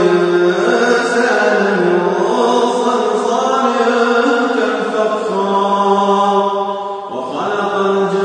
الإنسان خلق الجن